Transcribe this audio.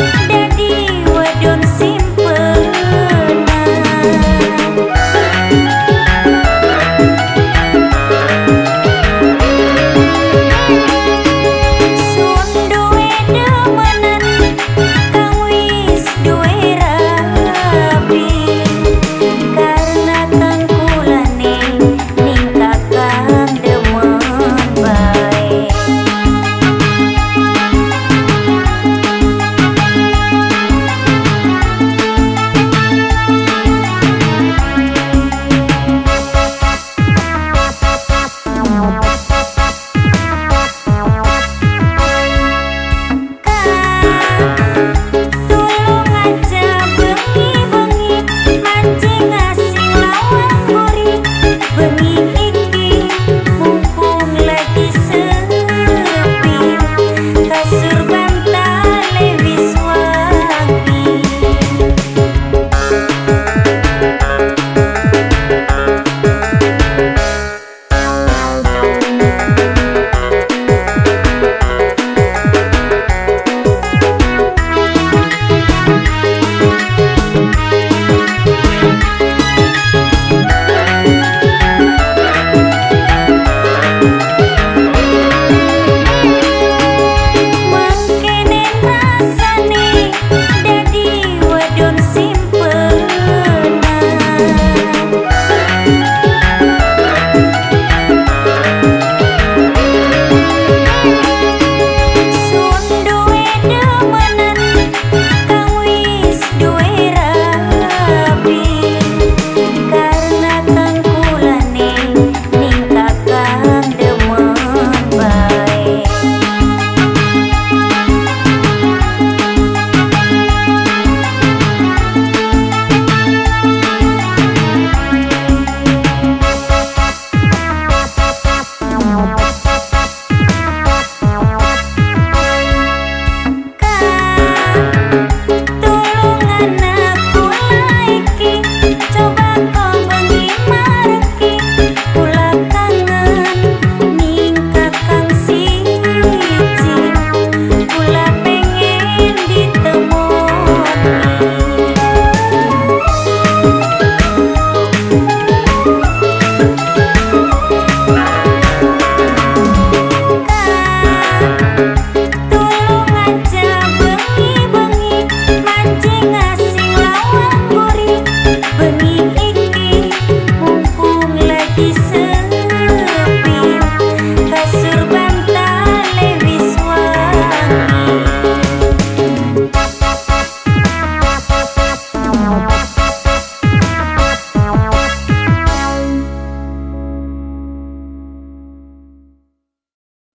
Dad.